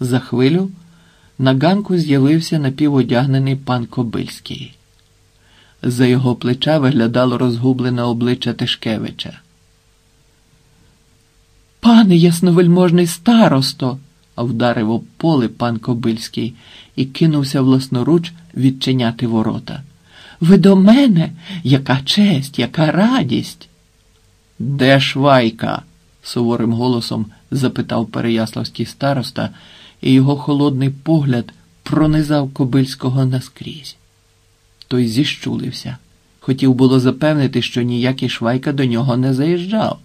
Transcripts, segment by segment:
За хвилю на ганку з'явився напіводягнений пан Кобильський. За його плеча виглядало розгублене обличчя Тишкевича. Пане ясновельможний старосто, вдарив об поле пан Кобильський і кинувся власноруч відчиняти ворота. Ви до мене? Яка честь, яка радість? Де швайка? суворим голосом запитав Переяславський староста, і його холодний погляд пронизав Кобильського наскрізь. Той зіщулився. Хотів було запевнити, що ніякий швайка до нього не заїжджав,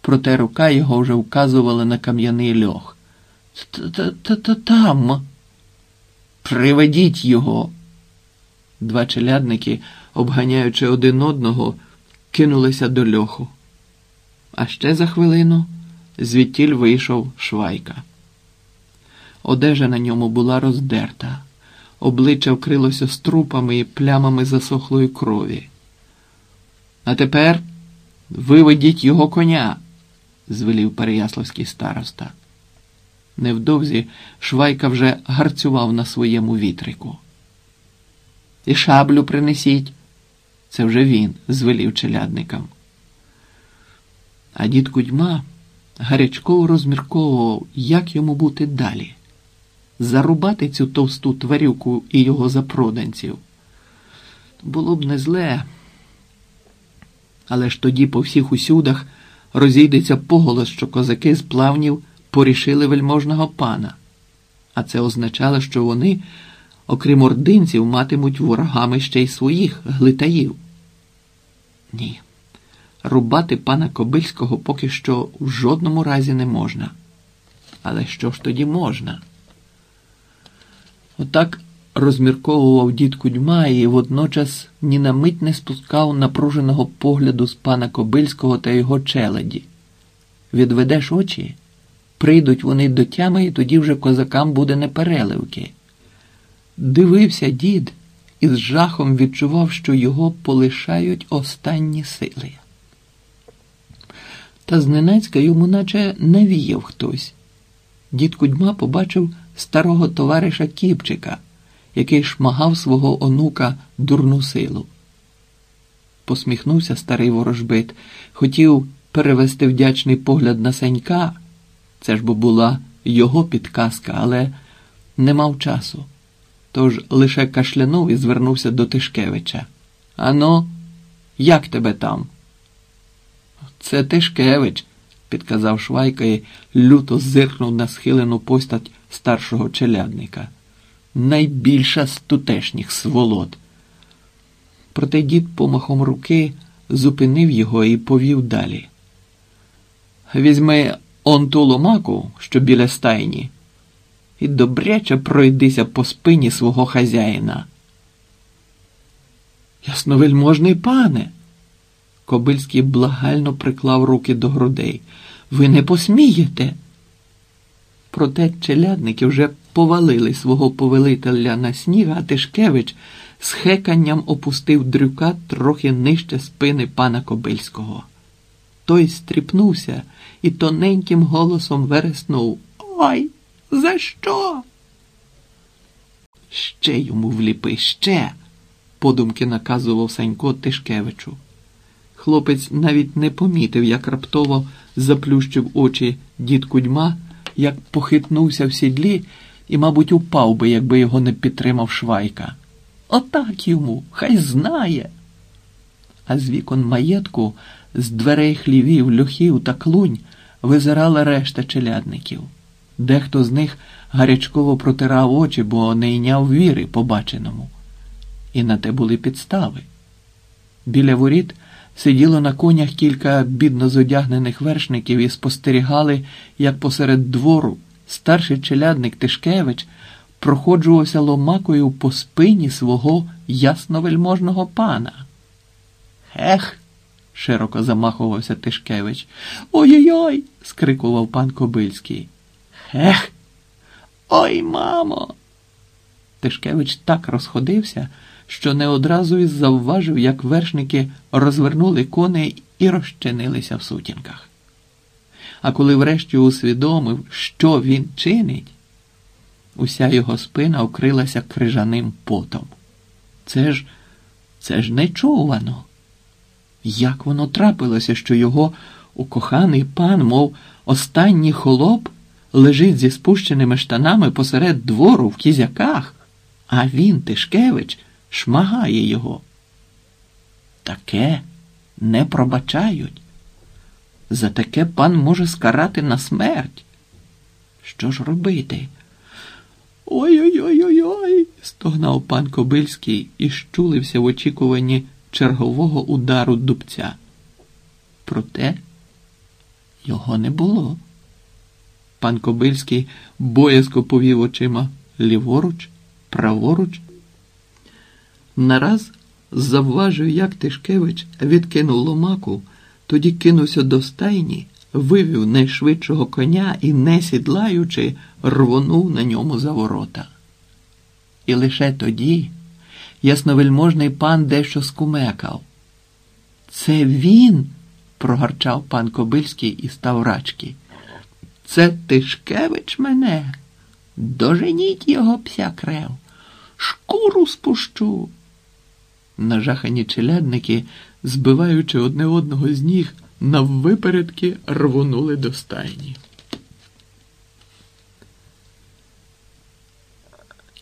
проте рука його вже вказувала на кам'яний льох. Та-та-та там. Приведіть його. Два челядники, обганяючи один одного, кинулися до льоху. А ще за хвилину звідтіль вийшов швайка. Одежа на ньому була роздерта, обличчя вкрилося струпами і плямами засохлої крові. А тепер виведіть його коня, звелів Переяславський староста. Невдовзі Швайка вже гарцював на своєму вітрику. І шаблю принесіть. Це вже він звелів челядникам. А дід Кудьма гарячково розмірковував, як йому бути далі. Зарубати цю товсту тварюку і його запроданців. Було б не зле. Але ж тоді по всіх усюдах розійдеться поголос, що козаки з плавнів порішили вельможного пана, а це означало, що вони, окрім ординців, матимуть ворогами ще й своїх глитаїв. Ні, рубати пана Кобильського поки що в жодному разі не можна. Але що ж тоді можна? Отак розмірковував дід Кудьма і водночас ні на мить не спускав напруженого погляду з пана Кобильського та його челяді. Відведеш очі, прийдуть вони до тями, і тоді вже козакам буде непереливки. Дивився дід і з жахом відчував, що його полишають останні сили. Та зненацька йому наче навіяв хтось. Дід Кудьма побачив старого товариша Кіпчика, який шмагав свого онука дурну силу. Посміхнувся старий ворожбит, хотів перевести вдячний погляд на Сенька. Це ж бо була його підказка, але не мав часу. Тож лише кашлянув і звернувся до Тишкевича. Ано, як тебе там? Це Тишкевич, підказав Швайка і люто зиркнув на схилену постать старшого челядника. Найбільша з тутешніх сволот. Проте дід помахом руки зупинив його і повів далі. Візьми он ту ломаку, що біля стайні, і добряче пройдися по спині свого хазяїна. Ясновельможний пане. Кобильський благально приклав руки до грудей. Ви не посмієте. Проте челядники вже повалили свого повелителя на сніг, а Тишкевич з хеканням опустив дрюка трохи нижче спини пана Кобильського. Той стріпнувся і тоненьким голосом вереснув Ой, за що? Ще йому вліпи, ще, подумки наказував Санько Тишкевичу. Хлопець навіть не помітив, як раптово заплющив очі дід Кудьма, як похитнувся в сідлі і, мабуть, упав би, якби його не підтримав Швайка. Отак йому, хай знає. А з вікон маєтку, з дверей хлівів, льохів та клунь визирала решта челядників. Дехто з них гарячково протирав очі, бо не йняв віри побаченому. І на те були підстави. Біля воріт сиділо на конях кілька бідно зодягнених вершників і спостерігали, як посеред двору старший челядник Тишкевич проходжувався ломакою по спині свого ясновельможного пана. Ех. широко замахувався Тишкевич. Ой-ой-ой. скрикував пан Кобильський. Ех. Ой, мамо. Тишкевич так розходився, що не одразу й завважив, як вершники розвернули коней і розчинилися в сутінках. А коли врешті усвідомив, що він чинить, Уся його спина окрилася крижаним потом. Це ж, це ж нечувано. Як воно трапилося, що його укоханий пан, мов останній холоп, лежить зі спущеними штанами посеред двору в кізяках, а він, Тишкевич, шмагає його. Таке не пробачають. За таке пан може скарати на смерть. Що ж робити? Ой-ой-ой-ой-ой, стогнав пан Кобильський і щулився в очікуванні чергового удару дубця. Проте його не було. Пан Кобильський боязко повів очима ліворуч, праворуч. Нараз завважив, як Тишкевич відкинув ломаку, тоді кинувся до стайні, вивів найшвидшого коня і, не сідлаючи, рвонув на ньому за ворота. І лише тоді ясновельможний пан дещо скумекав. Це він, прогарчав пан Кобильський і став рачки. Це Тишкевич мене. Доженіть його пся крев, шкуру спущу. Нажахані челядники, збиваючи одне одного з ніг, наввипередки рвонули до стайні.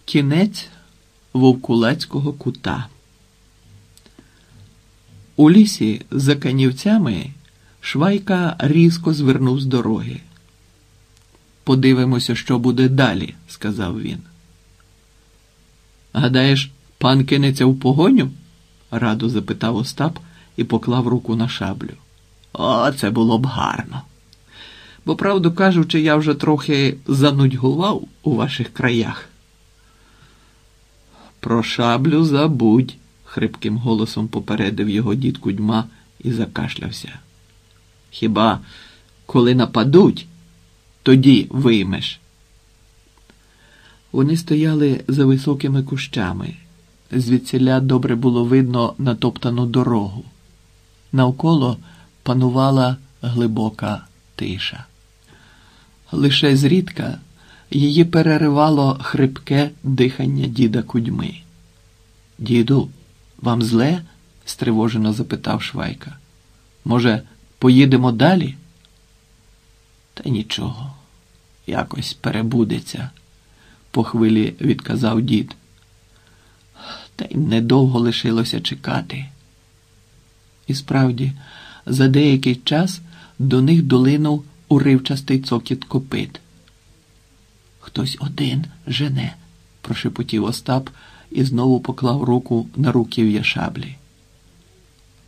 Кінець вовкулацького кута. У лісі за канівцями Швайка різко звернув з дороги. Подивимося, що буде далі, сказав він. Гадаєш, пан кинеться в погоню? Радо запитав Остап і поклав руку на шаблю. О, це було б гарно. Бо, правду кажучи, я вже трохи занудьгував у ваших краях. Про шаблю забудь, хрипким голосом попередив його дід кудьма і закашлявся. Хіба коли нападуть, тоді виймеш. Вони стояли за високими кущами. Звідсіля добре було видно натоптану дорогу. Навколо панувала глибока тиша. Лише зрідка її переривало хрипке дихання діда кудьми. Діду, вам зле? стривожено запитав Швайка. Може, поїдемо далі? Та нічого, якось перебудеться, по хвилі відказав дід. Та й недовго лишилося чекати. І справді, за деякий час до них долинув уривчастий цокіт копит. Хтось один жене, прошепотів Остап і знову поклав руку на руків'я шаблі.